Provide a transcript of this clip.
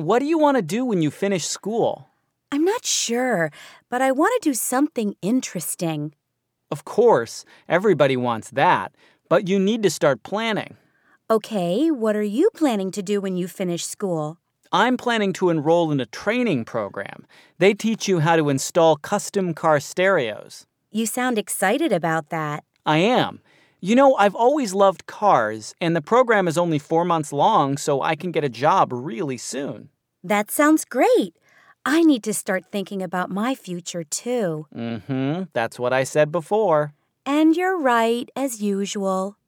What do you want to do when you finish school? I'm not sure, but I want to do something interesting. Of course, everybody wants that, but you need to start planning. Okay, what are you planning to do when you finish school? I'm planning to enroll in a training program. They teach you how to install custom car stereos. You sound excited about that. I am. You know, I've always loved cars, and the program is only four months long, so I can get a job really soon. That sounds great. I need to start thinking about my future too. Mm hmm. That's what I said before. And you're right, as usual.